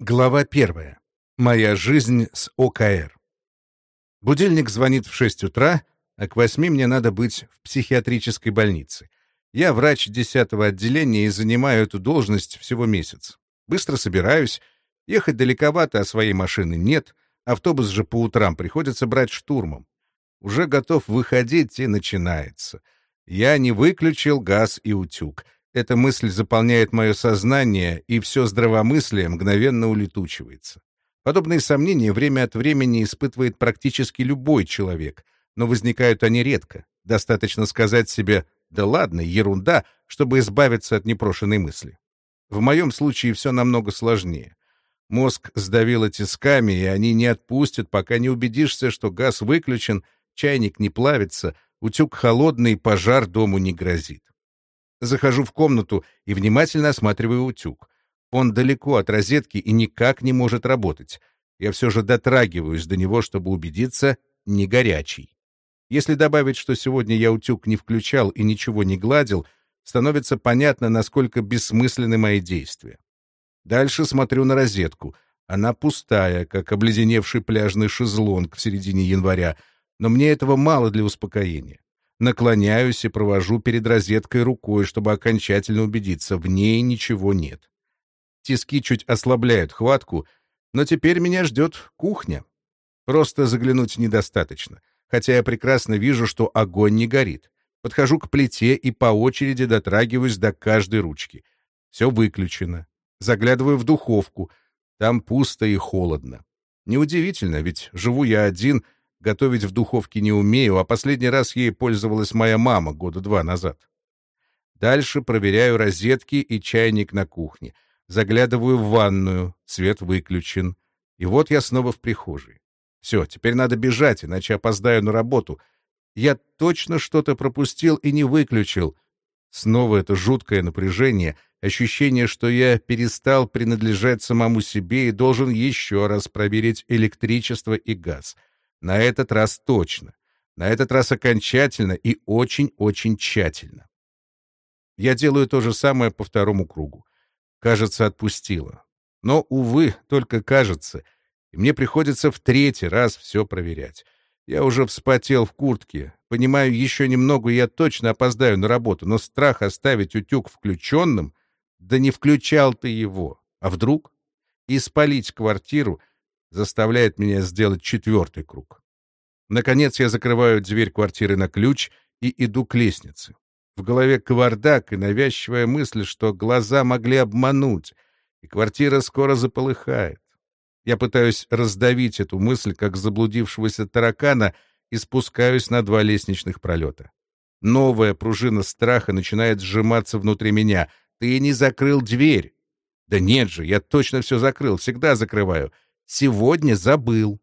Глава первая. Моя жизнь с ОКР. Будильник звонит в 6 утра, а к 8 мне надо быть в психиатрической больнице. Я врач 10 отделения и занимаю эту должность всего месяц. Быстро собираюсь. Ехать далековато, а своей машины нет. Автобус же по утрам приходится брать штурмом. Уже готов выходить, и начинается. Я не выключил газ и утюг — эта мысль заполняет мое сознание, и все здравомыслие мгновенно улетучивается. Подобные сомнения время от времени испытывает практически любой человек, но возникают они редко. Достаточно сказать себе «да ладно, ерунда», чтобы избавиться от непрошенной мысли. В моем случае все намного сложнее. Мозг сдавило тисками, и они не отпустят, пока не убедишься, что газ выключен, чайник не плавится, утюг холодный, пожар дому не грозит. Захожу в комнату и внимательно осматриваю утюг. Он далеко от розетки и никак не может работать. Я все же дотрагиваюсь до него, чтобы убедиться, не горячий. Если добавить, что сегодня я утюг не включал и ничего не гладил, становится понятно, насколько бессмысленны мои действия. Дальше смотрю на розетку. Она пустая, как обледеневший пляжный шезлонг в середине января, но мне этого мало для успокоения. Наклоняюсь и провожу перед розеткой рукой, чтобы окончательно убедиться, в ней ничего нет. Тиски чуть ослабляют хватку, но теперь меня ждет кухня. Просто заглянуть недостаточно, хотя я прекрасно вижу, что огонь не горит. Подхожу к плите и по очереди дотрагиваюсь до каждой ручки. Все выключено. Заглядываю в духовку. Там пусто и холодно. Неудивительно, ведь живу я один — Готовить в духовке не умею, а последний раз ей пользовалась моя мама года два назад. Дальше проверяю розетки и чайник на кухне. Заглядываю в ванную, свет выключен. И вот я снова в прихожей. Все, теперь надо бежать, иначе опоздаю на работу. Я точно что-то пропустил и не выключил. Снова это жуткое напряжение, ощущение, что я перестал принадлежать самому себе и должен еще раз проверить электричество и газ — на этот раз точно. На этот раз окончательно и очень-очень тщательно. Я делаю то же самое по второму кругу. Кажется, отпустила. Но, увы, только кажется, и мне приходится в третий раз все проверять. Я уже вспотел в куртке. Понимаю, еще немного, я точно опоздаю на работу, но страх оставить утюг включенным... Да не включал ты его. А вдруг? И спалить квартиру заставляет меня сделать четвертый круг. Наконец я закрываю дверь квартиры на ключ и иду к лестнице. В голове кавардак и навязчивая мысль, что глаза могли обмануть, и квартира скоро заполыхает. Я пытаюсь раздавить эту мысль, как заблудившегося таракана, и спускаюсь на два лестничных пролета. Новая пружина страха начинает сжиматься внутри меня. «Ты не закрыл дверь!» «Да нет же, я точно все закрыл, всегда закрываю. Сегодня забыл.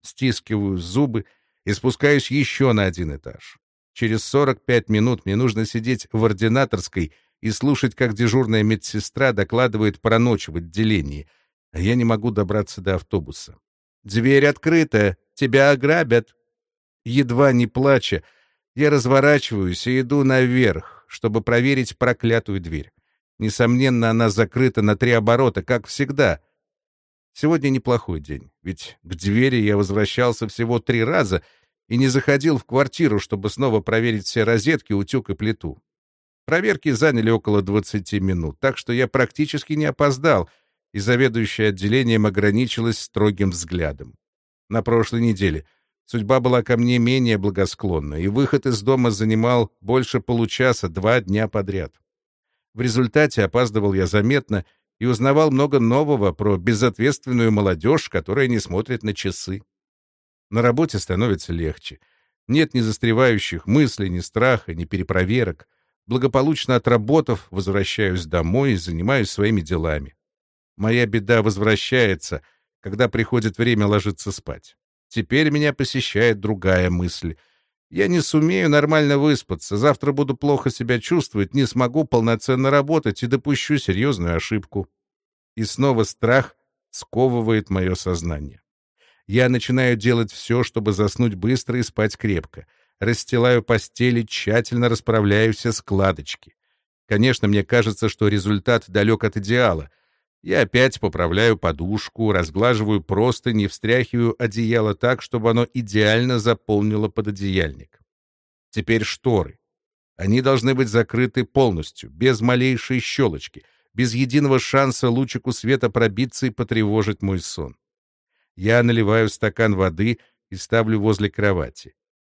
Стискиваю зубы и спускаюсь еще на один этаж. Через 45 минут мне нужно сидеть в ординаторской и слушать, как дежурная медсестра докладывает про ночь в отделении, а я не могу добраться до автобуса. «Дверь открыта! Тебя ограбят!» Едва не плача, я разворачиваюсь и иду наверх, чтобы проверить проклятую дверь. Несомненно, она закрыта на три оборота, как всегда — Сегодня неплохой день, ведь к двери я возвращался всего три раза и не заходил в квартиру, чтобы снова проверить все розетки, утюг и плиту. Проверки заняли около 20 минут, так что я практически не опоздал, и заведующая отделением ограничилась строгим взглядом. На прошлой неделе судьба была ко мне менее благосклонна, и выход из дома занимал больше получаса два дня подряд. В результате опаздывал я заметно и узнавал много нового про безответственную молодежь, которая не смотрит на часы. На работе становится легче. Нет ни застревающих мыслей, ни страха, ни перепроверок. Благополучно отработав, возвращаюсь домой и занимаюсь своими делами. Моя беда возвращается, когда приходит время ложиться спать. Теперь меня посещает другая мысль. Я не сумею нормально выспаться, завтра буду плохо себя чувствовать, не смогу полноценно работать и допущу серьезную ошибку. И снова страх сковывает мое сознание. Я начинаю делать все, чтобы заснуть быстро и спать крепко. Расстилаю постели, тщательно расправляю все складочки. Конечно, мне кажется, что результат далек от идеала. Я опять поправляю подушку, разглаживаю простыни, встряхиваю одеяло так, чтобы оно идеально заполнило пододеяльник. Теперь шторы. Они должны быть закрыты полностью, без малейшей щелочки, без единого шанса лучику света пробиться и потревожить мой сон. Я наливаю стакан воды и ставлю возле кровати.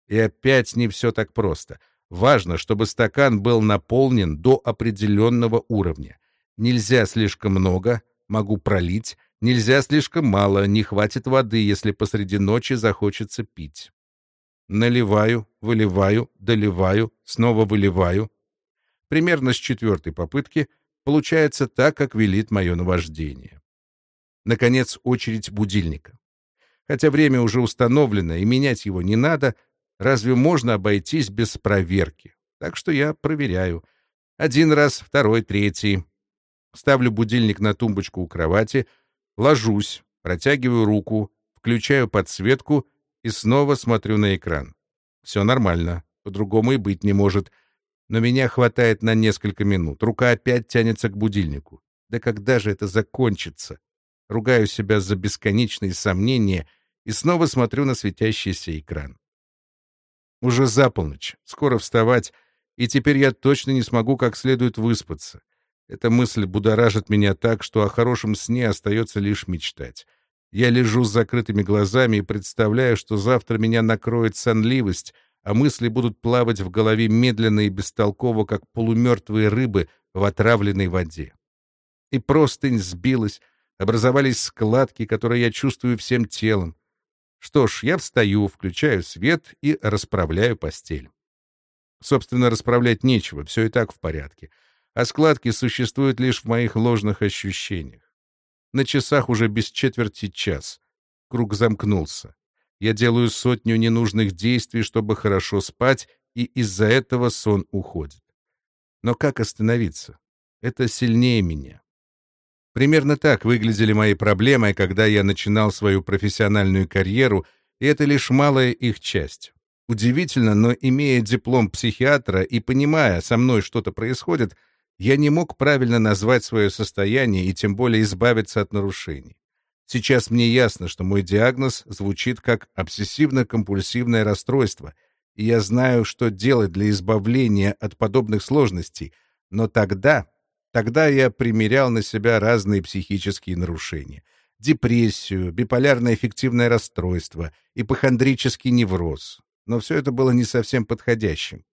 И опять не все так просто. Важно, чтобы стакан был наполнен до определенного уровня. Нельзя слишком много, могу пролить, нельзя слишком мало, не хватит воды, если посреди ночи захочется пить. Наливаю, выливаю, доливаю, снова выливаю. Примерно с четвертой попытки получается так, как велит мое наваждение. Наконец, очередь будильника. Хотя время уже установлено и менять его не надо, разве можно обойтись без проверки? Так что я проверяю. Один раз, второй, третий. Ставлю будильник на тумбочку у кровати, ложусь, протягиваю руку, включаю подсветку и снова смотрю на экран. Все нормально, по-другому и быть не может. Но меня хватает на несколько минут. Рука опять тянется к будильнику. Да когда же это закончится? Ругаю себя за бесконечные сомнения и снова смотрю на светящийся экран. Уже за полночь, скоро вставать, и теперь я точно не смогу как следует выспаться. Эта мысль будоражит меня так, что о хорошем сне остается лишь мечтать. Я лежу с закрытыми глазами и представляю, что завтра меня накроет сонливость, а мысли будут плавать в голове медленно и бестолково, как полумертвые рыбы в отравленной воде. И простынь сбилась, образовались складки, которые я чувствую всем телом. Что ж, я встаю, включаю свет и расправляю постель. Собственно, расправлять нечего, все и так в порядке. А складки существуют лишь в моих ложных ощущениях. На часах уже без четверти час. Круг замкнулся. Я делаю сотню ненужных действий, чтобы хорошо спать, и из-за этого сон уходит. Но как остановиться? Это сильнее меня. Примерно так выглядели мои проблемы, когда я начинал свою профессиональную карьеру, и это лишь малая их часть. Удивительно, но имея диплом психиатра и понимая, со мной что-то происходит, я не мог правильно назвать свое состояние и тем более избавиться от нарушений. Сейчас мне ясно, что мой диагноз звучит как обсессивно-компульсивное расстройство, и я знаю, что делать для избавления от подобных сложностей, но тогда, тогда я примерял на себя разные психические нарушения — депрессию, биполярное эффективное расстройство, ипохондрический невроз. Но все это было не совсем подходящим.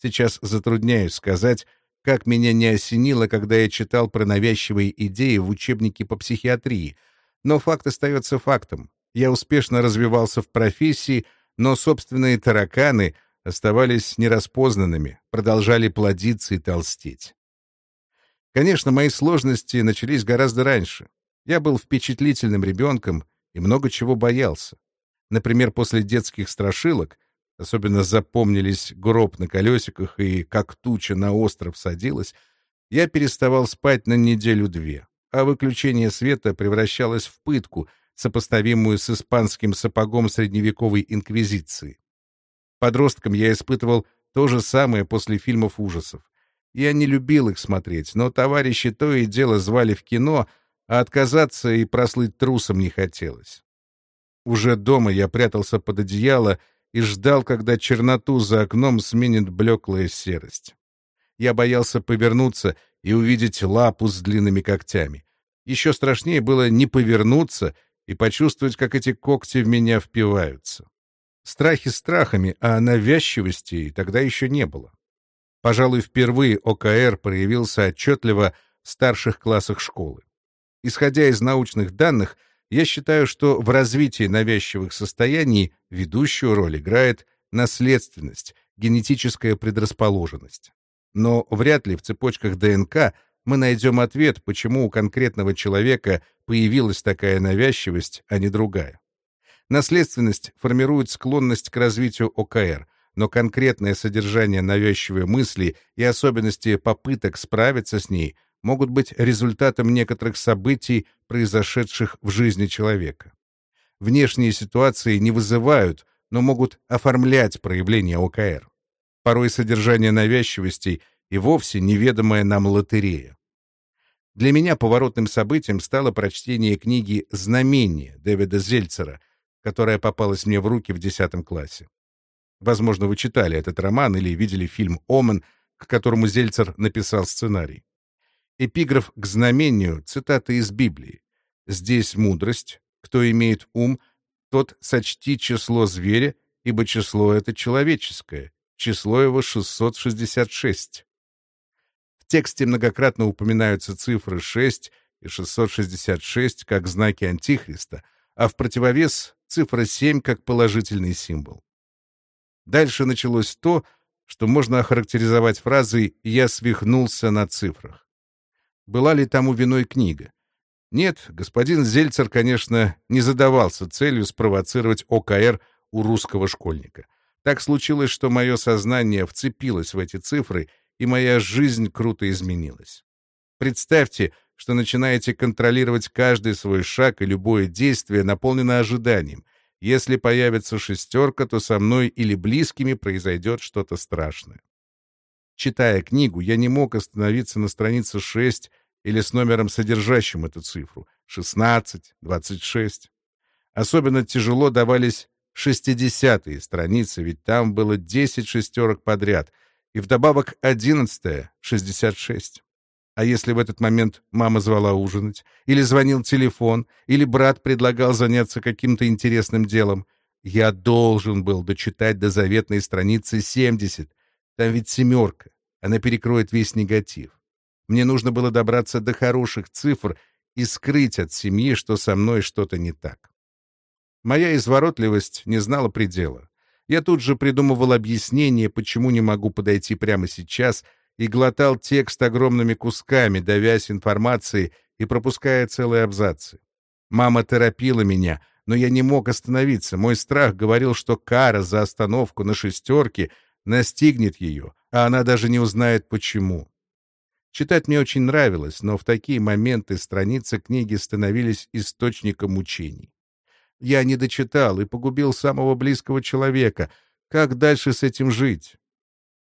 Сейчас затрудняюсь сказать, как меня не осенило, когда я читал про навязчивые идеи в учебнике по психиатрии. Но факт остается фактом. Я успешно развивался в профессии, но собственные тараканы оставались нераспознанными, продолжали плодиться и толстеть. Конечно, мои сложности начались гораздо раньше. Я был впечатлительным ребенком и много чего боялся. Например, после детских страшилок Особенно запомнились гроб на колесиках и как туча на остров садилась. Я переставал спать на неделю-две, а выключение света превращалось в пытку, сопоставимую с испанским сапогом средневековой инквизиции. Подростком я испытывал то же самое после фильмов ужасов. Я не любил их смотреть, но товарищи то и дело звали в кино, а отказаться и прослыть трусом не хотелось. Уже дома я прятался под одеяло и ждал, когда черноту за окном сменит блеклая серость. Я боялся повернуться и увидеть лапу с длинными когтями. Еще страшнее было не повернуться и почувствовать, как эти когти в меня впиваются. Страхи страхами, а навязчивости тогда еще не было. Пожалуй, впервые ОКР проявился отчетливо в старших классах школы. Исходя из научных данных, я считаю, что в развитии навязчивых состояний ведущую роль играет наследственность, генетическая предрасположенность. Но вряд ли в цепочках ДНК мы найдем ответ, почему у конкретного человека появилась такая навязчивость, а не другая. Наследственность формирует склонность к развитию ОКР, но конкретное содержание навязчивой мысли и особенности попыток справиться с ней могут быть результатом некоторых событий, произошедших в жизни человека. Внешние ситуации не вызывают, но могут оформлять проявление ОКР. Порой содержание навязчивостей и вовсе неведомая нам лотерея. Для меня поворотным событием стало прочтение книги «Знамение» Дэвида Зельцера, которая попалась мне в руки в 10 классе. Возможно, вы читали этот роман или видели фильм «Омен», к которому Зельцер написал сценарий. Эпиграф к знамению — цитата из Библии. «Здесь мудрость. Кто имеет ум, тот сочти число зверя, ибо число это человеческое. Число его 666». В тексте многократно упоминаются цифры 6 и 666 как знаки Антихриста, а в противовес — цифра 7 как положительный символ. Дальше началось то, что можно охарактеризовать фразой «я свихнулся на цифрах». Была ли тому виной книга? Нет, господин Зельцер, конечно, не задавался целью спровоцировать ОКР у русского школьника. Так случилось, что мое сознание вцепилось в эти цифры, и моя жизнь круто изменилась. Представьте, что начинаете контролировать каждый свой шаг и любое действие, наполнено ожиданием — если появится шестерка, то со мной или близкими произойдет что-то страшное. Читая книгу, я не мог остановиться на странице 6 или с номером, содержащим эту цифру — 16, 26. Особенно тяжело давались 60-е страницы, ведь там было 10 шестерок подряд, и вдобавок 11 — 66. А если в этот момент мама звала ужинать, или звонил телефон, или брат предлагал заняться каким-то интересным делом, я должен был дочитать до заветной страницы 70. Там ведь семерка. Она перекроет весь негатив. Мне нужно было добраться до хороших цифр и скрыть от семьи, что со мной что-то не так. Моя изворотливость не знала предела. Я тут же придумывал объяснение, почему не могу подойти прямо сейчас — и глотал текст огромными кусками, давясь информацией и пропуская целые абзацы. Мама торопила меня, но я не мог остановиться. Мой страх говорил, что кара за остановку на шестерке настигнет ее, а она даже не узнает почему. Читать мне очень нравилось, но в такие моменты страницы книги становились источником мучений. Я не дочитал и погубил самого близкого человека. Как дальше с этим жить?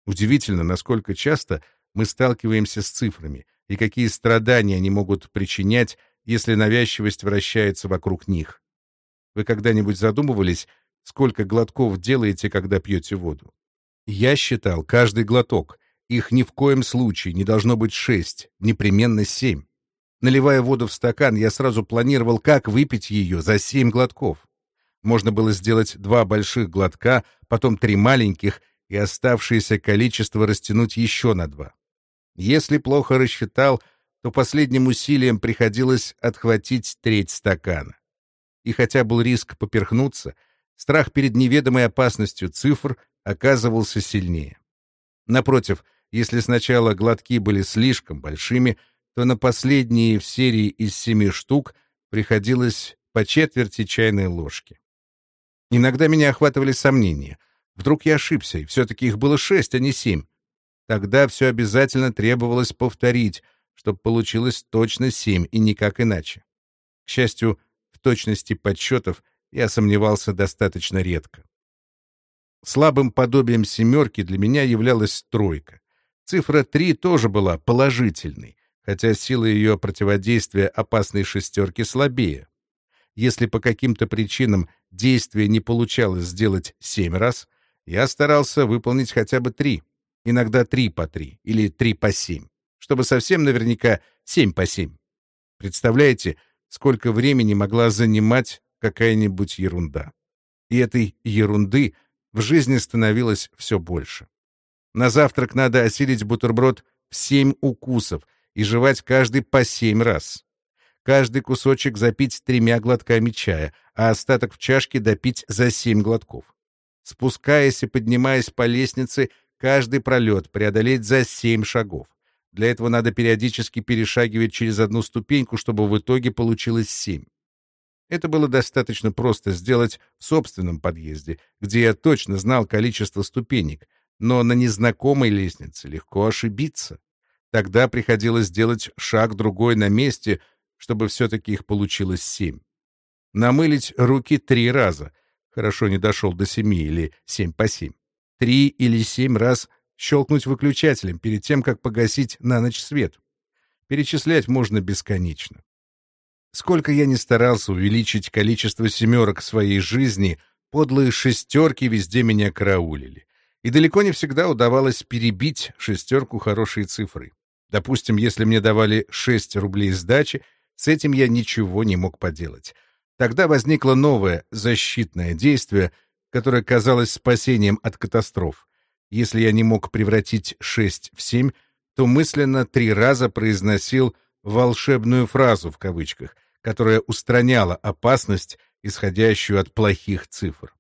Удивительно, насколько часто мы сталкиваемся с цифрами и какие страдания они могут причинять, если навязчивость вращается вокруг них. Вы когда-нибудь задумывались, сколько глотков делаете, когда пьете воду? Я считал каждый глоток. Их ни в коем случае не должно быть шесть, непременно семь. Наливая воду в стакан, я сразу планировал, как выпить ее за семь глотков. Можно было сделать два больших глотка, потом три маленьких и оставшееся количество растянуть еще на два. Если плохо рассчитал, то последним усилием приходилось отхватить треть стакана. И хотя был риск поперхнуться, страх перед неведомой опасностью цифр оказывался сильнее. Напротив, если сначала глотки были слишком большими, то на последние в серии из семи штук приходилось по четверти чайной ложки. Иногда меня охватывали сомнения — Вдруг я ошибся, и все-таки их было шесть, а не семь. Тогда все обязательно требовалось повторить, чтобы получилось точно семь и никак иначе. К счастью, в точности подсчетов я сомневался достаточно редко. Слабым подобием семерки для меня являлась тройка. Цифра три тоже была положительной, хотя сила ее противодействия опасной шестерки слабее. Если по каким-то причинам действие не получалось сделать семь раз — я старался выполнить хотя бы три, иногда три по три или три по семь, чтобы совсем наверняка семь по семь. Представляете, сколько времени могла занимать какая-нибудь ерунда? И этой ерунды в жизни становилось все больше. На завтрак надо осилить бутерброд в семь укусов и жевать каждый по семь раз. Каждый кусочек запить тремя глотками чая, а остаток в чашке допить за семь глотков спускаясь и поднимаясь по лестнице, каждый пролет преодолеть за семь шагов. Для этого надо периодически перешагивать через одну ступеньку, чтобы в итоге получилось семь. Это было достаточно просто сделать в собственном подъезде, где я точно знал количество ступенек, но на незнакомой лестнице легко ошибиться. Тогда приходилось сделать шаг-другой на месте, чтобы все-таки их получилось семь. Намылить руки три раза, хорошо не дошел до семи или семь по семь, три или семь раз щелкнуть выключателем перед тем, как погасить на ночь свет. перечислять можно бесконечно. Сколько я ни старался увеличить количество семерок своей жизни, подлые шестерки везде меня караулили. И далеко не всегда удавалось перебить шестерку хорошей цифры. Допустим, если мне давали 6 рублей сдачи, с этим я ничего не мог поделать. Тогда возникло новое защитное действие, которое казалось спасением от катастроф. Если я не мог превратить 6 в 7, то мысленно три раза произносил «волшебную фразу» в кавычках, которая устраняла опасность, исходящую от плохих цифр.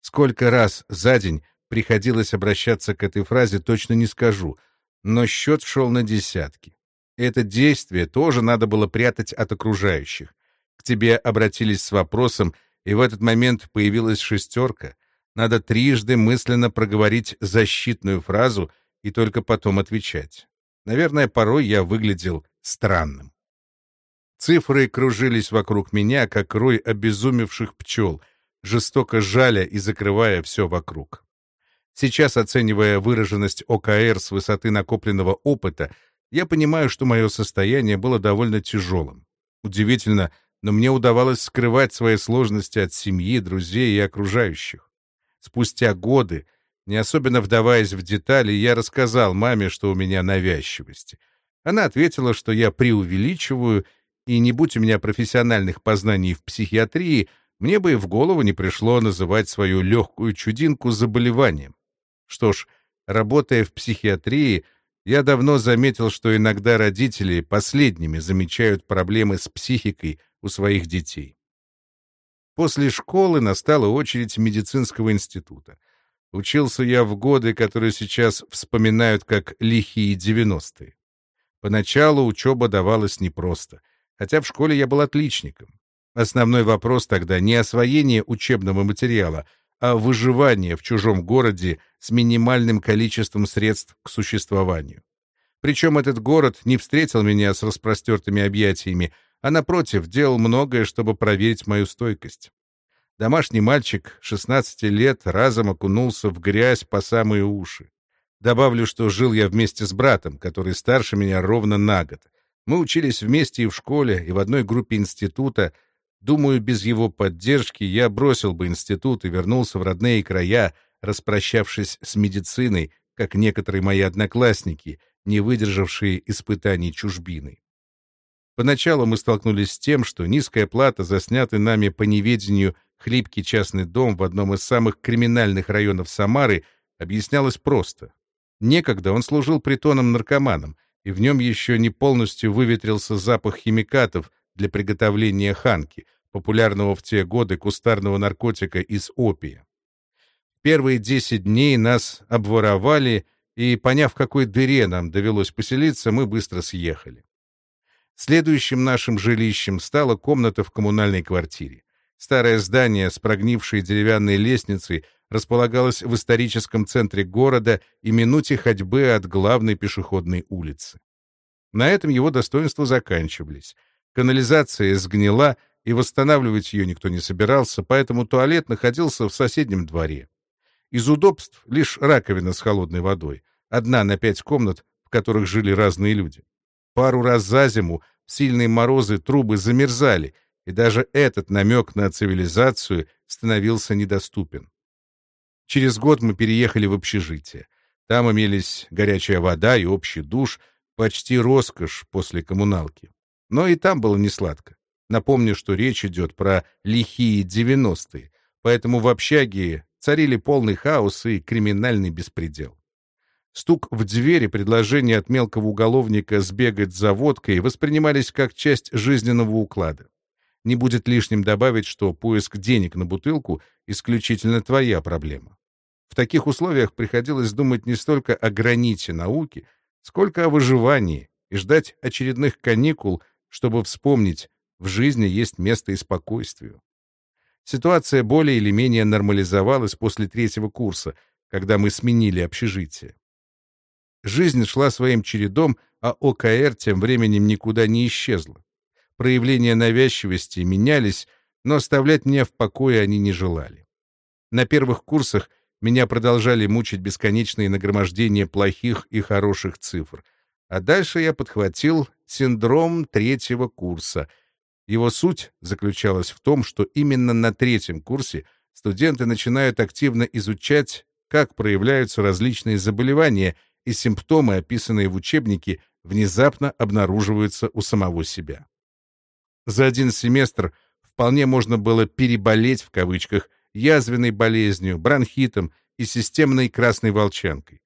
Сколько раз за день приходилось обращаться к этой фразе, точно не скажу, но счет шел на десятки. Это действие тоже надо было прятать от окружающих. К тебе обратились с вопросом, и в этот момент появилась шестерка. Надо трижды мысленно проговорить защитную фразу и только потом отвечать. Наверное, порой я выглядел странным. Цифры кружились вокруг меня, как рой обезумевших пчел, жестоко жаля и закрывая все вокруг. Сейчас, оценивая выраженность ОКР с высоты накопленного опыта, я понимаю, что мое состояние было довольно тяжелым. Удивительно, но мне удавалось скрывать свои сложности от семьи, друзей и окружающих. Спустя годы, не особенно вдаваясь в детали, я рассказал маме, что у меня навязчивость. Она ответила, что я преувеличиваю, и не будь у меня профессиональных познаний в психиатрии, мне бы и в голову не пришло называть свою легкую чудинку заболеванием. Что ж, работая в психиатрии, я давно заметил, что иногда родители последними замечают проблемы с психикой у своих детей. После школы настала очередь медицинского института. Учился я в годы, которые сейчас вспоминают как лихие девяностые. Поначалу учеба давалась непросто, хотя в школе я был отличником. Основной вопрос тогда не освоение учебного материала, а выживание в чужом городе с минимальным количеством средств к существованию. Причем этот город не встретил меня с распростертыми объятиями, а, напротив, делал многое, чтобы проверить мою стойкость. Домашний мальчик 16 лет разом окунулся в грязь по самые уши. Добавлю, что жил я вместе с братом, который старше меня ровно на год. Мы учились вместе и в школе, и в одной группе института, Думаю, без его поддержки я бросил бы институт и вернулся в родные края, распрощавшись с медициной, как некоторые мои одноклассники, не выдержавшие испытаний чужбиной. Поначалу мы столкнулись с тем, что низкая плата за снятый нами по неведению хлипкий частный дом в одном из самых криминальных районов Самары объяснялась просто. Некогда он служил притоном наркоманам, и в нем еще не полностью выветрился запах химикатов для приготовления ханки, популярного в те годы кустарного наркотика из опия. Первые десять дней нас обворовали, и, поняв, в какой дыре нам довелось поселиться, мы быстро съехали. Следующим нашим жилищем стала комната в коммунальной квартире. Старое здание с прогнившей деревянной лестницей располагалось в историческом центре города и минуте ходьбы от главной пешеходной улицы. На этом его достоинства заканчивались. Канализация сгнила, и восстанавливать ее никто не собирался, поэтому туалет находился в соседнем дворе. Из удобств лишь раковина с холодной водой, одна на пять комнат, в которых жили разные люди. Пару раз за зиму в сильные морозы трубы замерзали, и даже этот намек на цивилизацию становился недоступен. Через год мы переехали в общежитие. Там имелись горячая вода и общий душ, почти роскошь после коммуналки. Но и там было несладко. Напомню, что речь идет про лихие девяностые, поэтому в общаге царили полный хаос и криминальный беспредел. Стук в двери, предложение от мелкого уголовника сбегать за водкой воспринимались как часть жизненного уклада. Не будет лишним добавить, что поиск денег на бутылку — исключительно твоя проблема. В таких условиях приходилось думать не столько о граните науки, сколько о выживании и ждать очередных каникул, чтобы вспомнить, в жизни есть место и спокойствию. Ситуация более или менее нормализовалась после третьего курса, когда мы сменили общежитие. Жизнь шла своим чередом, а ОКР тем временем никуда не исчезла. Проявления навязчивости менялись, но оставлять меня в покое они не желали. На первых курсах меня продолжали мучить бесконечные нагромождения плохих и хороших цифр, а дальше я подхватил синдром третьего курса. Его суть заключалась в том, что именно на третьем курсе студенты начинают активно изучать, как проявляются различные заболевания, и симптомы, описанные в учебнике, внезапно обнаруживаются у самого себя. За один семестр вполне можно было «переболеть» в кавычках язвенной болезнью, бронхитом и системной красной волчанкой.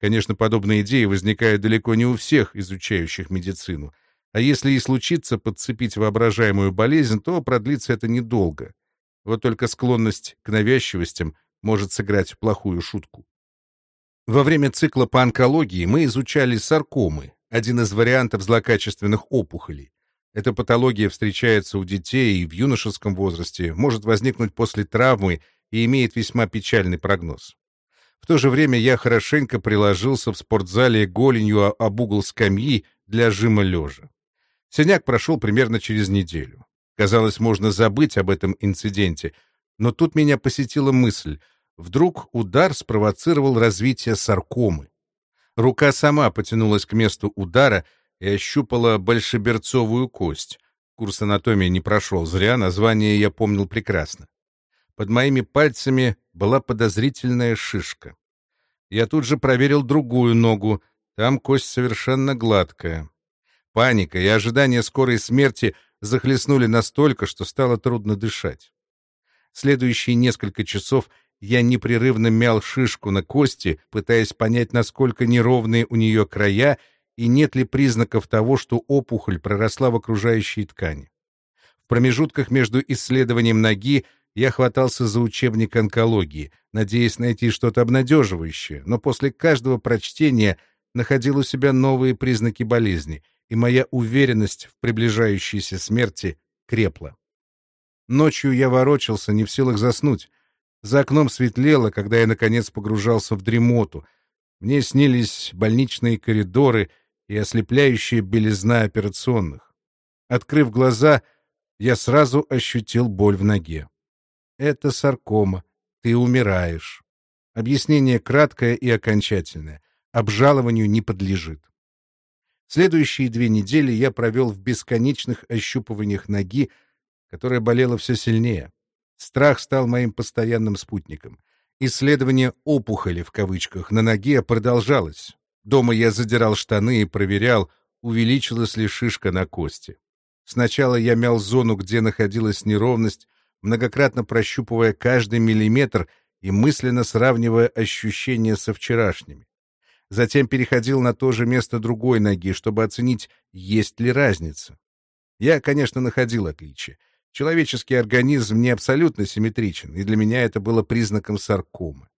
Конечно, подобные идеи возникают далеко не у всех изучающих медицину, а если и случится подцепить воображаемую болезнь, то продлится это недолго. Вот только склонность к навязчивостям может сыграть плохую шутку. Во время цикла по онкологии мы изучали саркомы, один из вариантов злокачественных опухолей. Эта патология встречается у детей и в юношеском возрасте, может возникнуть после травмы и имеет весьма печальный прогноз. В то же время я хорошенько приложился в спортзале голенью об угол скамьи для жима лежа. Синяк прошел примерно через неделю. Казалось, можно забыть об этом инциденте, но тут меня посетила мысль. Вдруг удар спровоцировал развитие саркомы. Рука сама потянулась к месту удара и ощупала большеберцовую кость. Курс анатомии не прошел зря, название я помнил прекрасно. Под моими пальцами была подозрительная шишка. Я тут же проверил другую ногу, там кость совершенно гладкая. Паника и ожидание скорой смерти захлестнули настолько, что стало трудно дышать. Следующие несколько часов я непрерывно мял шишку на кости, пытаясь понять, насколько неровные у нее края и нет ли признаков того, что опухоль проросла в окружающей ткани. В промежутках между исследованием ноги я хватался за учебник онкологии, надеясь найти что-то обнадеживающее, но после каждого прочтения находил у себя новые признаки болезни, и моя уверенность в приближающейся смерти крепла. Ночью я ворочался, не в силах заснуть. За окном светлело, когда я, наконец, погружался в дремоту. Мне снились больничные коридоры и ослепляющая белизна операционных. Открыв глаза, я сразу ощутил боль в ноге. Это саркома. Ты умираешь. Объяснение краткое и окончательное. Обжалованию не подлежит. Следующие две недели я провел в бесконечных ощупываниях ноги, которая болела все сильнее. Страх стал моим постоянным спутником. Исследование «опухоли» в кавычках на ноге продолжалось. Дома я задирал штаны и проверял, увеличилась ли шишка на кости. Сначала я мял зону, где находилась неровность, многократно прощупывая каждый миллиметр и мысленно сравнивая ощущения со вчерашними. Затем переходил на то же место другой ноги, чтобы оценить, есть ли разница. Я, конечно, находил отличия. Человеческий организм не абсолютно симметричен, и для меня это было признаком саркомы.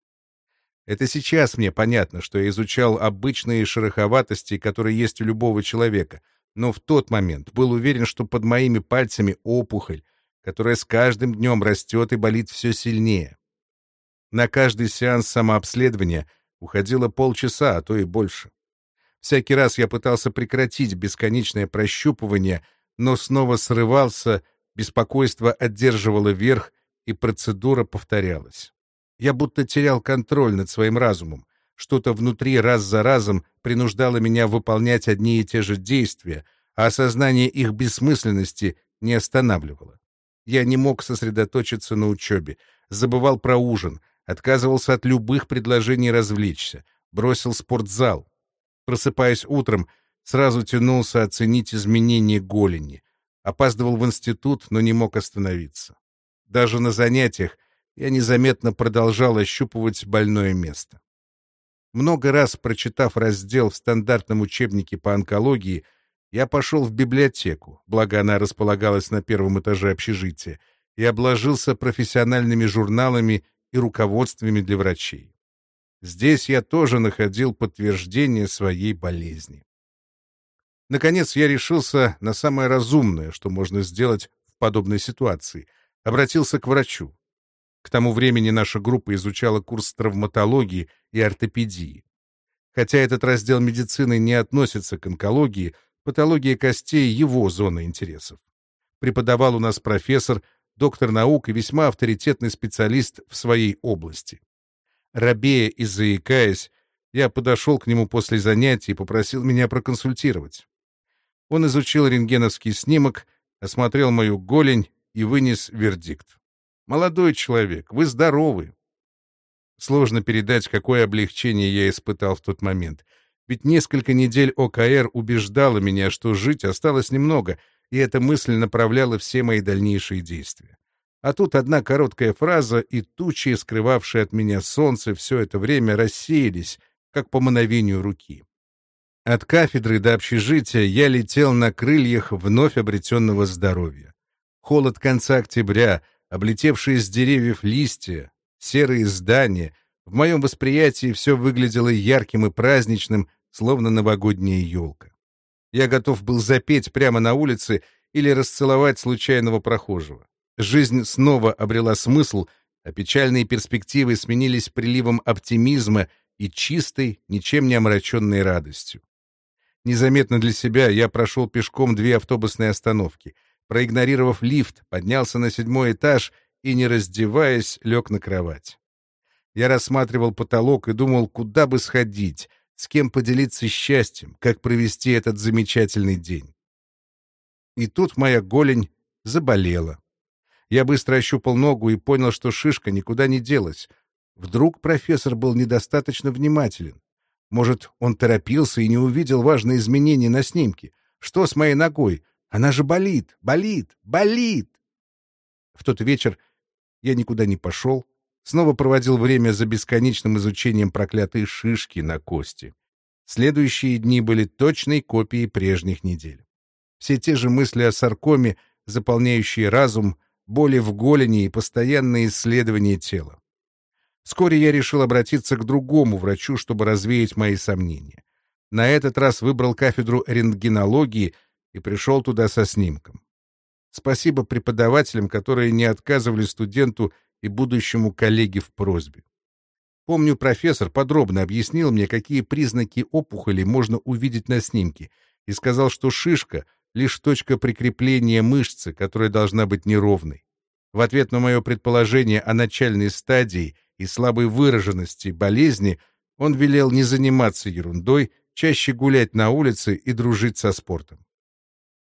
Это сейчас мне понятно, что я изучал обычные шероховатости, которые есть у любого человека, но в тот момент был уверен, что под моими пальцами опухоль, которая с каждым днем растет и болит все сильнее. На каждый сеанс самообследования уходило полчаса, а то и больше. Всякий раз я пытался прекратить бесконечное прощупывание, но снова срывался, беспокойство одерживало верх, и процедура повторялась. Я будто терял контроль над своим разумом. Что-то внутри раз за разом принуждало меня выполнять одни и те же действия, а осознание их бессмысленности не останавливало. Я не мог сосредоточиться на учебе, забывал про ужин, отказывался от любых предложений развлечься, бросил спортзал. Просыпаясь утром, сразу тянулся оценить изменения голени. Опаздывал в институт, но не мог остановиться. Даже на занятиях я незаметно продолжал ощупывать больное место. Много раз прочитав раздел в стандартном учебнике по онкологии, я пошел в библиотеку, благо она располагалась на первом этаже общежития, и обложился профессиональными журналами и руководствами для врачей. Здесь я тоже находил подтверждение своей болезни. Наконец я решился на самое разумное, что можно сделать в подобной ситуации. Обратился к врачу. К тому времени наша группа изучала курс травматологии и ортопедии. Хотя этот раздел медицины не относится к онкологии, Патология костей — его зона интересов. Преподавал у нас профессор, доктор наук и весьма авторитетный специалист в своей области. Рабея и заикаясь, я подошел к нему после занятий и попросил меня проконсультировать. Он изучил рентгеновский снимок, осмотрел мою голень и вынес вердикт. «Молодой человек, вы здоровы». Сложно передать, какое облегчение я испытал в тот момент. Ведь несколько недель ОКР убеждала меня, что жить осталось немного, и эта мысль направляла все мои дальнейшие действия. А тут одна короткая фраза, и тучи, скрывавшие от меня солнце, все это время рассеялись, как по мановению руки. От кафедры до общежития я летел на крыльях вновь обретенного здоровья. Холод конца октября, облетевшие с деревьев листья, серые здания. В моем восприятии все выглядело ярким и праздничным, словно новогодняя елка. Я готов был запеть прямо на улице или расцеловать случайного прохожего. Жизнь снова обрела смысл, а печальные перспективы сменились приливом оптимизма и чистой, ничем не омраченной радостью. Незаметно для себя я прошел пешком две автобусные остановки. Проигнорировав лифт, поднялся на седьмой этаж и, не раздеваясь, лег на кровать. Я рассматривал потолок и думал, куда бы сходить, с кем поделиться счастьем, как провести этот замечательный день. И тут моя голень заболела. Я быстро ощупал ногу и понял, что шишка никуда не делась. Вдруг профессор был недостаточно внимателен. Может, он торопился и не увидел важные изменения на снимке. Что с моей ногой? Она же болит, болит, болит! В тот вечер я никуда не пошел, снова проводил время за бесконечным изучением проклятой шишки на кости. Следующие дни были точной копией прежних недель. Все те же мысли о саркоме, заполняющие разум, боли в голени и постоянные исследования тела. Вскоре я решил обратиться к другому врачу, чтобы развеять мои сомнения. На этот раз выбрал кафедру рентгенологии и пришел туда со снимком. Спасибо преподавателям, которые не отказывали студенту и будущему коллеге в просьбе. Помню, профессор подробно объяснил мне, какие признаки опухоли можно увидеть на снимке, и сказал, что шишка — лишь точка прикрепления мышцы, которая должна быть неровной. В ответ на мое предположение о начальной стадии и слабой выраженности болезни он велел не заниматься ерундой, чаще гулять на улице и дружить со спортом.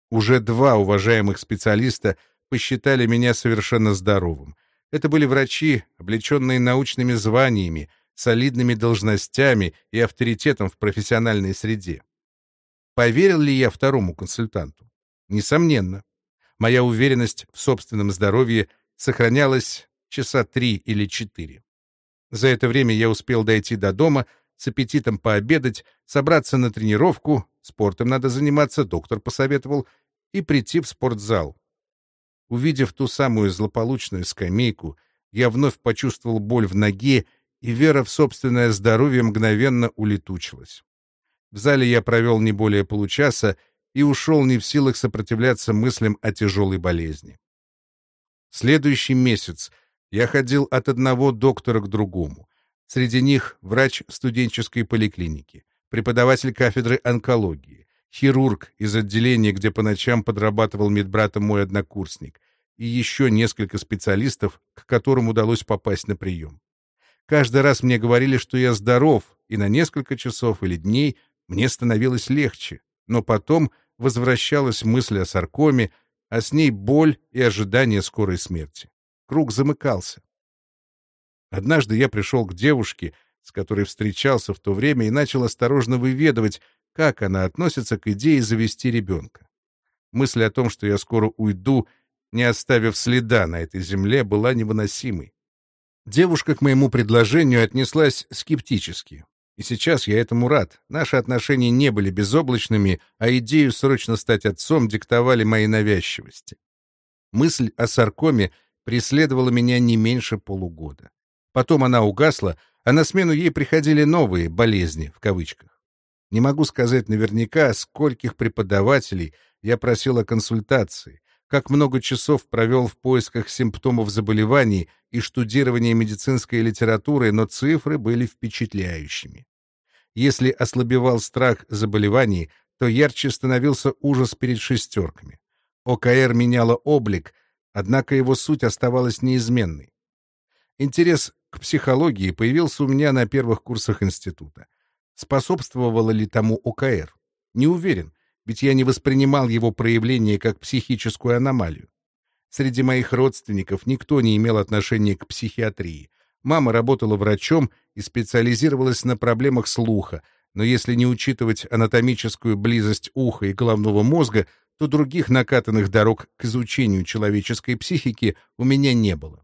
Уже два уважаемых специалиста посчитали меня совершенно здоровым — это были врачи, облеченные научными званиями, солидными должностями и авторитетом в профессиональной среде. Поверил ли я второму консультанту? Несомненно. Моя уверенность в собственном здоровье сохранялась часа три или четыре. За это время я успел дойти до дома, с аппетитом пообедать, собраться на тренировку, спортом надо заниматься, доктор посоветовал, и прийти в спортзал. Увидев ту самую злополучную скамейку, я вновь почувствовал боль в ноге, и вера в собственное здоровье мгновенно улетучилась. В зале я провел не более получаса и ушел не в силах сопротивляться мыслям о тяжелой болезни. Следующий месяц я ходил от одного доктора к другому. Среди них врач студенческой поликлиники, преподаватель кафедры онкологии, хирург из отделения, где по ночам подрабатывал медбратом мой однокурсник, и еще несколько специалистов, к которым удалось попасть на прием. Каждый раз мне говорили, что я здоров, и на несколько часов или дней мне становилось легче, но потом возвращалась мысль о саркоме, а с ней боль и ожидание скорой смерти. Круг замыкался. Однажды я пришел к девушке, с которой встречался в то время, и начал осторожно выведывать, как она относится к идее завести ребенка. Мысль о том, что я скоро уйду, не оставив следа на этой земле, была невыносимой. Девушка к моему предложению отнеслась скептически. И сейчас я этому рад. Наши отношения не были безоблачными, а идею срочно стать отцом диктовали мои навязчивости. Мысль о саркоме преследовала меня не меньше полугода. Потом она угасла, а на смену ей приходили новые «болезни» в кавычках. Не могу сказать наверняка, скольких преподавателей я просил о консультации, как много часов провел в поисках симптомов заболеваний и штудирования медицинской литературы, но цифры были впечатляющими. Если ослабевал страх заболеваний, то ярче становился ужас перед шестерками. ОКР меняло облик, однако его суть оставалась неизменной. Интерес к психологии появился у меня на первых курсах института. Способствовало ли тому ОКР? Не уверен, ведь я не воспринимал его проявление как психическую аномалию. Среди моих родственников никто не имел отношения к психиатрии. Мама работала врачом и специализировалась на проблемах слуха, но если не учитывать анатомическую близость уха и головного мозга, то других накатанных дорог к изучению человеческой психики у меня не было.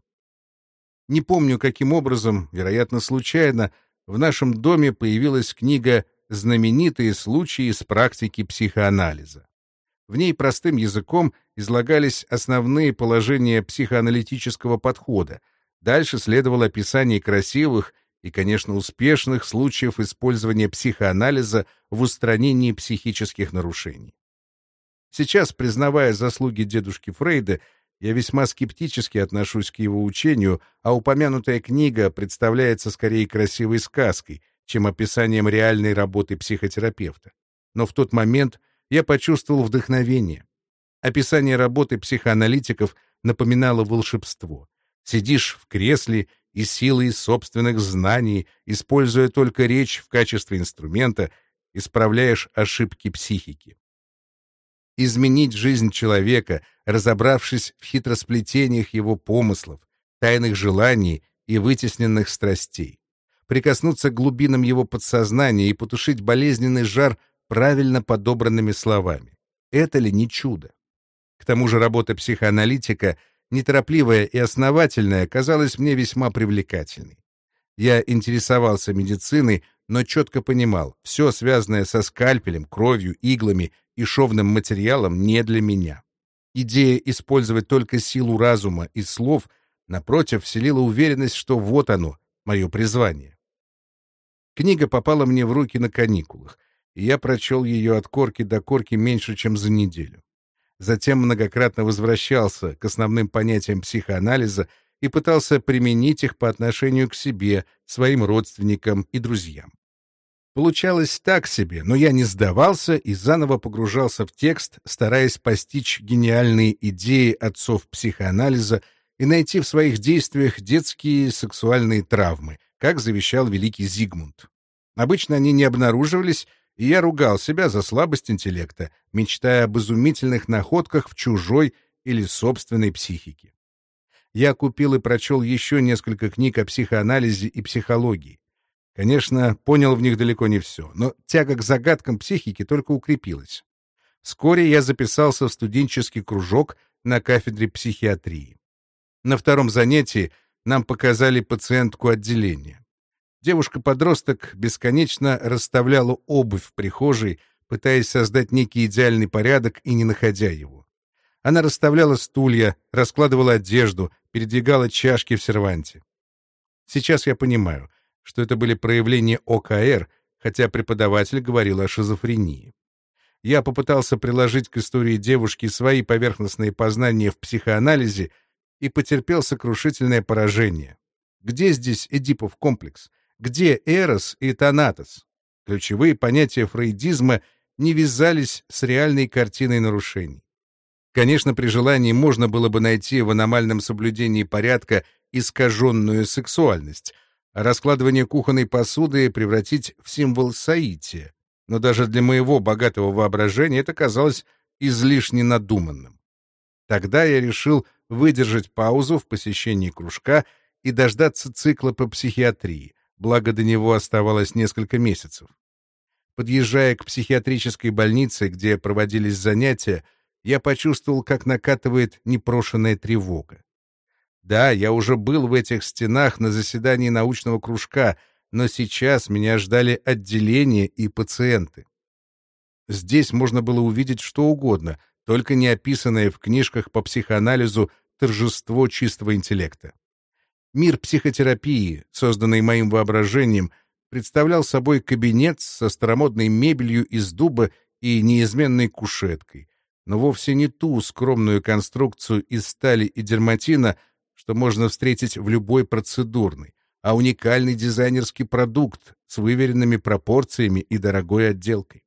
Не помню, каким образом, вероятно, случайно, в нашем доме появилась книга «Знаменитые случаи из практики психоанализа». В ней простым языком излагались основные положения психоаналитического подхода. Дальше следовало описание красивых и, конечно, успешных случаев использования психоанализа в устранении психических нарушений. Сейчас, признавая заслуги дедушки Фрейда, я весьма скептически отношусь к его учению, а упомянутая книга представляется скорее красивой сказкой, чем описанием реальной работы психотерапевта. Но в тот момент я почувствовал вдохновение. Описание работы психоаналитиков напоминало волшебство. Сидишь в кресле и силой собственных знаний, используя только речь в качестве инструмента, исправляешь ошибки психики. Изменить жизнь человека, разобравшись в хитросплетениях его помыслов, тайных желаний и вытесненных страстей. Прикоснуться к глубинам его подсознания и потушить болезненный жар правильно подобранными словами. Это ли не чудо? К тому же работа психоаналитика, неторопливая и основательная, казалась мне весьма привлекательной. Я интересовался медициной, но четко понимал, все связанное со скальпелем, кровью, иглами и шовным материалом не для меня. Идея использовать только силу разума и слов, напротив, вселила уверенность, что вот оно, мое призвание. Книга попала мне в руки на каникулах, и я прочел ее от корки до корки меньше, чем за неделю. Затем многократно возвращался к основным понятиям психоанализа и пытался применить их по отношению к себе, своим родственникам и друзьям. Получалось так себе, но я не сдавался и заново погружался в текст, стараясь постичь гениальные идеи отцов психоанализа и найти в своих действиях детские сексуальные травмы, как завещал великий Зигмунд. Обычно они не обнаруживались, и я ругал себя за слабость интеллекта, мечтая об изумительных находках в чужой или собственной психике. Я купил и прочел еще несколько книг о психоанализе и психологии. Конечно, понял в них далеко не все, но тяга к загадкам психики только укрепилась. Вскоре я записался в студенческий кружок на кафедре психиатрии. На втором занятии нам показали пациентку отделения. Девушка-подросток бесконечно расставляла обувь в прихожей, пытаясь создать некий идеальный порядок и не находя его. Она расставляла стулья, раскладывала одежду, передвигала чашки в серванте. Сейчас я понимаю, что это были проявления ОКР, хотя преподаватель говорил о шизофрении. Я попытался приложить к истории девушки свои поверхностные познания в психоанализе и потерпел сокрушительное поражение. Где здесь Эдипов комплекс? Где Эрос и Танатос? Ключевые понятия фрейдизма не вязались с реальной картиной нарушений. Конечно, при желании можно было бы найти в аномальном соблюдении порядка искаженную сексуальность — раскладывание кухонной посуды превратить в символ соития, но даже для моего богатого воображения это казалось излишне надуманным. Тогда я решил выдержать паузу в посещении кружка и дождаться цикла по психиатрии, благо до него оставалось несколько месяцев. Подъезжая к психиатрической больнице, где проводились занятия, я почувствовал, как накатывает непрошенная тревога. Да, я уже был в этих стенах на заседании научного кружка, но сейчас меня ждали отделения и пациенты. Здесь можно было увидеть что угодно, только не описанное в книжках по психоанализу торжество чистого интеллекта. Мир психотерапии, созданный моим воображением, представлял собой кабинет со старомодной мебелью из дуба и неизменной кушеткой, но вовсе не ту скромную конструкцию из стали и дерматина, что можно встретить в любой процедурной, а уникальный дизайнерский продукт с выверенными пропорциями и дорогой отделкой.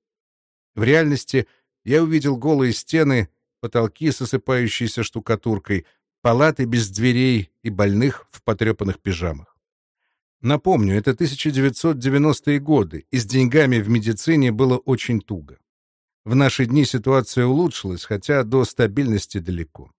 В реальности я увидел голые стены, потолки с осыпающейся штукатуркой, палаты без дверей и больных в потрепанных пижамах. Напомню, это 1990-е годы, и с деньгами в медицине было очень туго. В наши дни ситуация улучшилась, хотя до стабильности далеко.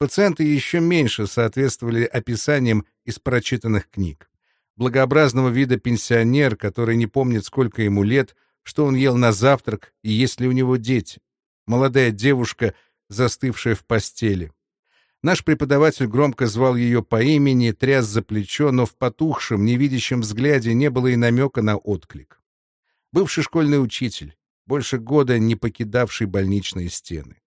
Пациенты еще меньше соответствовали описаниям из прочитанных книг. Благообразного вида пенсионер, который не помнит, сколько ему лет, что он ел на завтрак и есть ли у него дети. Молодая девушка, застывшая в постели. Наш преподаватель громко звал ее по имени, тряс за плечо, но в потухшем, невидящем взгляде не было и намека на отклик. Бывший школьный учитель, больше года не покидавший больничные стены.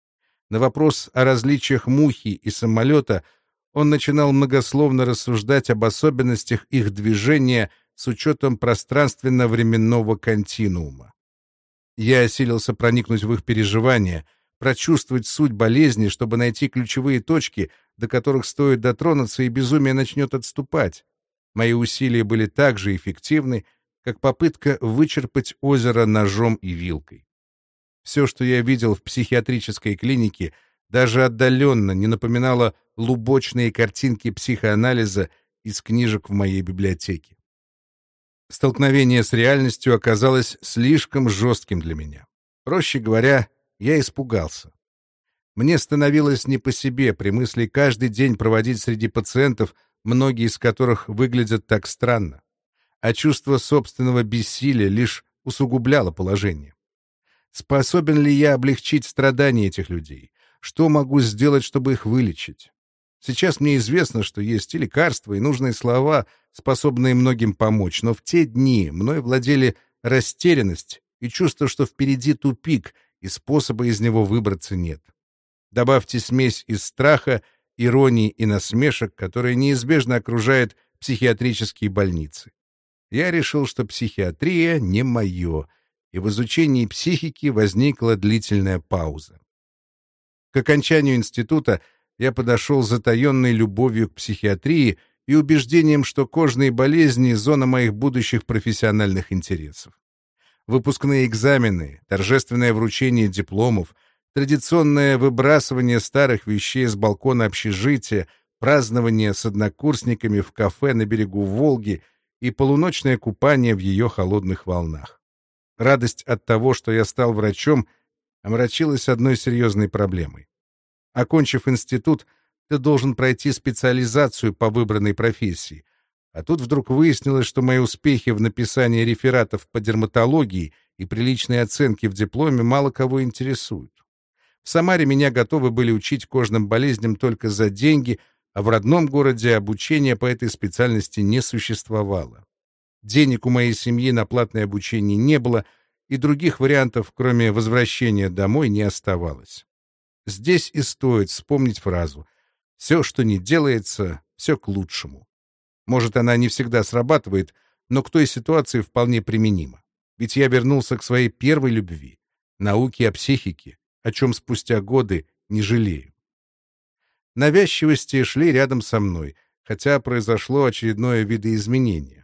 На вопрос о различиях мухи и самолета он начинал многословно рассуждать об особенностях их движения с учетом пространственно-временного континуума. Я осилился проникнуть в их переживания — прочувствовать суть болезни, чтобы найти ключевые точки, до которых стоит дотронуться, и безумие начнет отступать. Мои усилия были так же эффективны, как попытка вычерпать озеро ножом и вилкой. Все, что я видел в психиатрической клинике, даже отдаленно не напоминало лубочные картинки психоанализа из книжек в моей библиотеке. Столкновение с реальностью оказалось слишком жестким для меня. Проще говоря, я испугался. Мне становилось не по себе при мысли каждый день проводить среди пациентов, многие из которых выглядят так странно. А чувство собственного бессилия лишь усугубляло положение. Способен ли я облегчить страдания этих людей? Что могу сделать, чтобы их вылечить? Сейчас мне известно, что есть и лекарства, и нужные слова, способные многим помочь, но в те дни мной владели растерянность и чувство, что впереди тупик, и способа из него выбраться нет. Добавьте смесь из страха, иронии и насмешек, которая неизбежно окружает психиатрические больницы. Я решил, что психиатрия не мое, и в изучении психики возникла длительная пауза. К окончанию института я подошел с затаенной любовью к психиатрии и убеждением, что кожные болезни — зона моих будущих профессиональных интересов выпускные экзамены, торжественное вручение дипломов, традиционное выбрасывание старых вещей с балкона общежития, празднование с однокурсниками в кафе на берегу Волги и полуночное купание в ее холодных волнах. Радость от того, что я стал врачом, омрачилась одной серьезной проблемой. Окончив институт, ты должен пройти специализацию по выбранной профессии, а тут вдруг выяснилось, что мои успехи в написании рефератов по дерматологии и приличные оценки в дипломе мало кого интересуют. В Самаре меня готовы были учить кожным болезням только за деньги, а в родном городе обучения по этой специальности не существовало. Денег у моей семьи на платное обучение не было, и других вариантов, кроме возвращения домой, не оставалось. Здесь и стоит вспомнить фразу «Все, что не делается, все к лучшему». Может, она не всегда срабатывает, но к той ситуации вполне применима. Ведь я вернулся к своей первой любви — науке о психике, о чем спустя годы не жалею. Навязчивости шли рядом со мной, хотя произошло очередное видоизменение.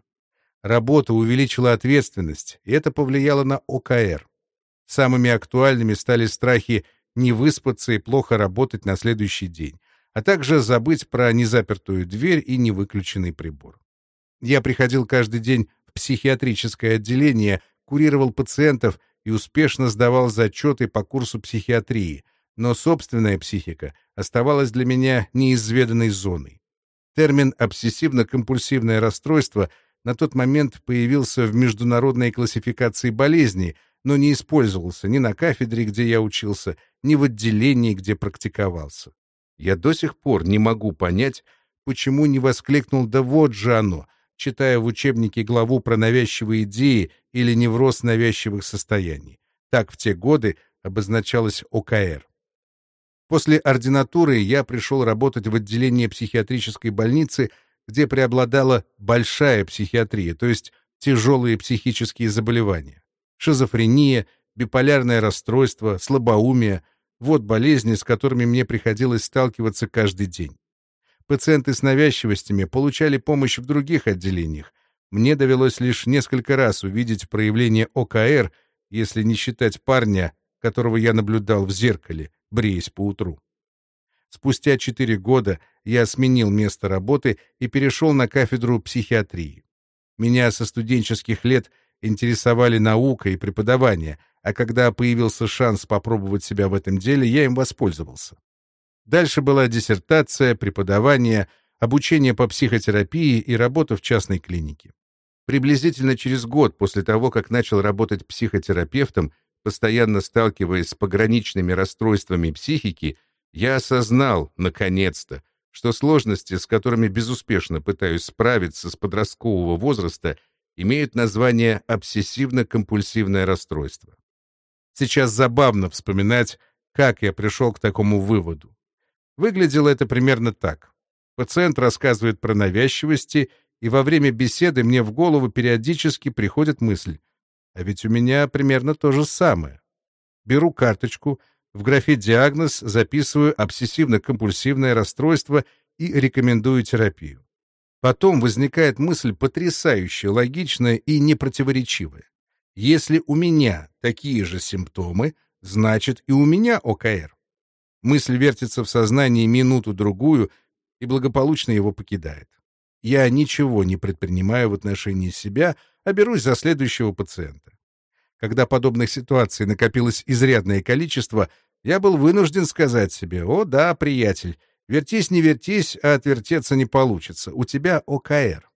Работа увеличила ответственность, и это повлияло на ОКР. Самыми актуальными стали страхи не выспаться и плохо работать на следующий день, а также забыть про незапертую дверь и невыключенный прибор. Я приходил каждый день в психиатрическое отделение, курировал пациентов и успешно сдавал зачеты по курсу психиатрии, но собственная психика оставалась для меня неизведанной зоной. Термин «обсессивно-компульсивное расстройство» на тот момент появился в международной классификации болезней, но не использовался ни на кафедре, где я учился, ни в отделении, где практиковался. Я до сих пор не могу понять, почему не воскликнул «Да вот же оно!», читая в учебнике главу про навязчивые идеи или невроз навязчивых состояний. Так в те годы обозначалось ОКР. После ординатуры я пришел работать в отделении психиатрической больницы, где преобладала большая психиатрия, то есть тяжелые психические заболевания. Шизофрения, биполярное расстройство, слабоумие — вот болезни, с которыми мне приходилось сталкиваться каждый день. Пациенты с навязчивостями получали помощь в других отделениях. Мне довелось лишь несколько раз увидеть проявление ОКР, если не считать парня, которого я наблюдал в зеркале, бреясь по утру. Спустя четыре года я сменил место работы и перешел на кафедру психиатрии. Меня со студенческих лет интересовали наука и преподавание, а когда появился шанс попробовать себя в этом деле, я им воспользовался. Дальше была диссертация, преподавание, обучение по психотерапии и работа в частной клинике. Приблизительно через год после того, как начал работать психотерапевтом, постоянно сталкиваясь с пограничными расстройствами психики, я осознал, наконец-то, что сложности, с которыми безуспешно пытаюсь справиться с подросткового возраста, имеют название обсессивно-компульсивное расстройство. Сейчас забавно вспоминать, как я пришел к такому выводу. Выглядело это примерно так. Пациент рассказывает про навязчивости, и во время беседы мне в голову периодически приходит мысль, а ведь у меня примерно то же самое. Беру карточку, в графе «Диагноз» записываю обсессивно-компульсивное расстройство и рекомендую терапию. Потом возникает мысль потрясающая, логичная и непротиворечивая. Если у меня такие же симптомы, значит и у меня ОКР. Мысль вертится в сознании минуту-другую и благополучно его покидает. Я ничего не предпринимаю в отношении себя, а берусь за следующего пациента. Когда подобных ситуаций накопилось изрядное количество, я был вынужден сказать себе, «О да, приятель, вертись не вертись, а отвертеться не получится. У тебя ОКР».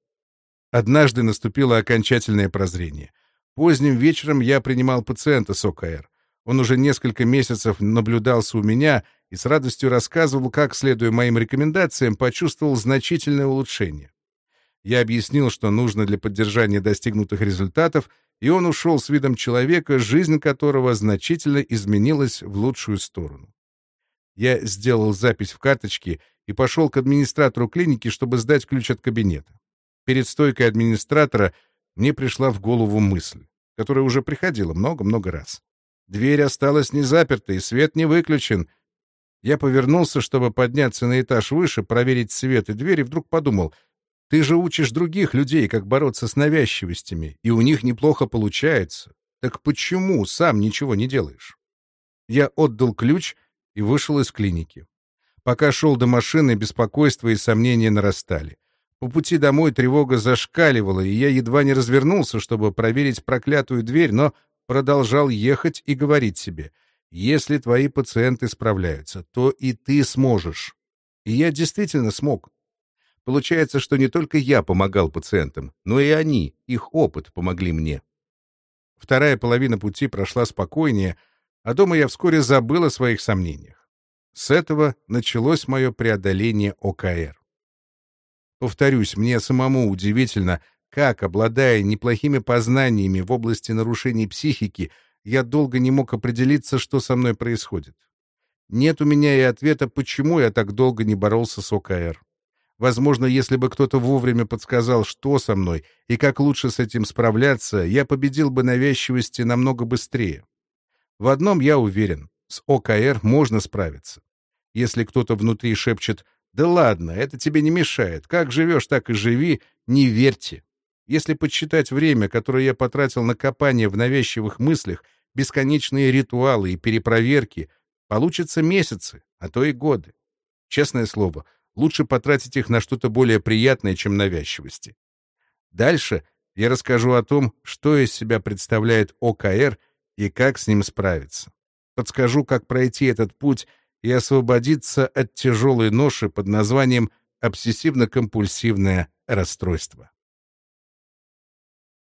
Однажды наступило окончательное прозрение. Поздним вечером я принимал пациента с ОКР. Он уже несколько месяцев наблюдался у меня и с радостью рассказывал, как, следуя моим рекомендациям, почувствовал значительное улучшение. Я объяснил, что нужно для поддержания достигнутых результатов, и он ушел с видом человека, жизнь которого значительно изменилась в лучшую сторону. Я сделал запись в карточке и пошел к администратору клиники, чтобы сдать ключ от кабинета. Перед стойкой администратора мне пришла в голову мысль, которая уже приходила много-много раз. Дверь осталась не заперта, и свет не выключен. Я повернулся, чтобы подняться на этаж выше, проверить свет и дверь, и вдруг подумал — ты же учишь других людей, как бороться с навязчивостями, и у них неплохо получается. Так почему сам ничего не делаешь? Я отдал ключ и вышел из клиники. Пока шел до машины, беспокойство и сомнения нарастали. По пути домой тревога зашкаливала, и я едва не развернулся, чтобы проверить проклятую дверь, но продолжал ехать и говорить себе, если твои пациенты справляются, то и ты сможешь. И я действительно смог. Получается, что не только я помогал пациентам, но и они, их опыт, помогли мне. Вторая половина пути прошла спокойнее, а дома я вскоре забыл о своих сомнениях. С этого началось мое преодоление ОКР. Повторюсь, мне самому удивительно, как, обладая неплохими познаниями в области нарушений психики, я долго не мог определиться, что со мной происходит. Нет у меня и ответа, почему я так долго не боролся с ОКР. Возможно, если бы кто-то вовремя подсказал, что со мной и как лучше с этим справляться, я победил бы навязчивости намного быстрее. В одном я уверен — с ОКР можно справиться. Если кто-то внутри шепчет «Да ладно, это тебе не мешает, как живешь, так и живи», не верьте. Если подсчитать время, которое я потратил на копание в навязчивых мыслях, бесконечные ритуалы и перепроверки, получатся месяцы, а то и годы. Честное слово — лучше потратить их на что-то более приятное, чем навязчивости. Дальше я расскажу о том, что из себя представляет ОКР и как с ним справиться. Подскажу, как пройти этот путь и освободиться от тяжелой ноши под названием обсессивно-компульсивное расстройство.